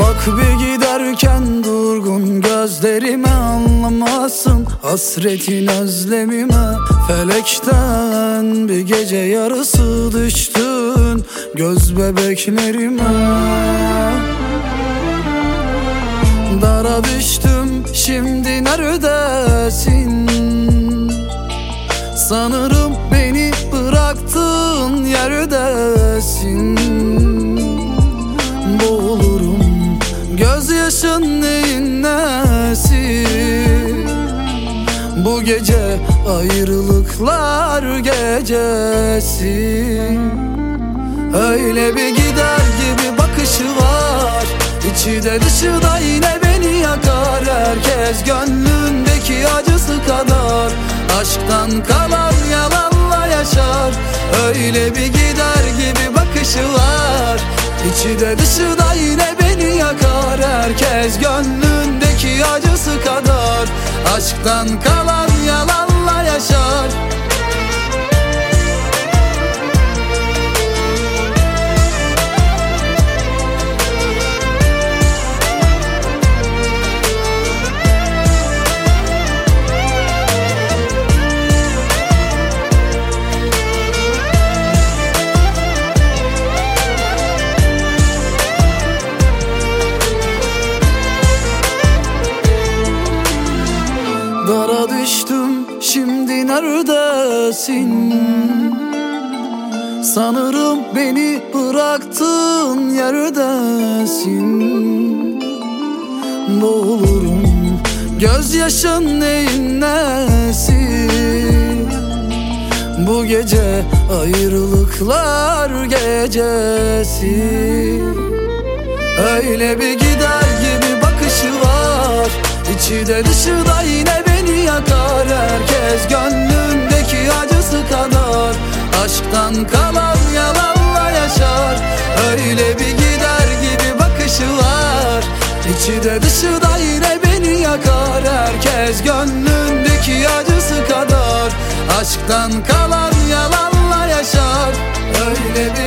Bak bir giderken durgun gözlerime anlamazsın. Hasretin özlemime Felekten bir gece yarısı düştün Göz bebeklerime. Dara düştüm şimdi neredesin? Sanırım beni bıraktığın yerdesin gözyaşın neyin nesi? Bu gece ayrılıklar gecesi. Öyle bir gider gibi bakışı var. İçi de dışı da yine beni yakar. Herkes gönlündeki acısı kadar. Aşktan kalan yalanla yaşar. Öyle bir gider gibi bakışı var. İçi de dışı da yine beni yakar Herkes gönlündeki acısı kadar. Aşktan kalan yalanla düştüm şimdi neredesin? Sanırım beni bıraktığın yerdesin. Boğulurum gözyaşın neyin nesi? Bu gece ayrılıklar gecesi. Öyle bir gider İçi de yine beni yakar Herkes gönlündeki acısı kadar. Aşktan kalan yalanla yaşar. Öyle bir gider gibi bakışı var. İçi de yine beni yakar. Herkes gönlündeki acısı kadar. Aşktan kalan yalanla yaşar. Öyle bir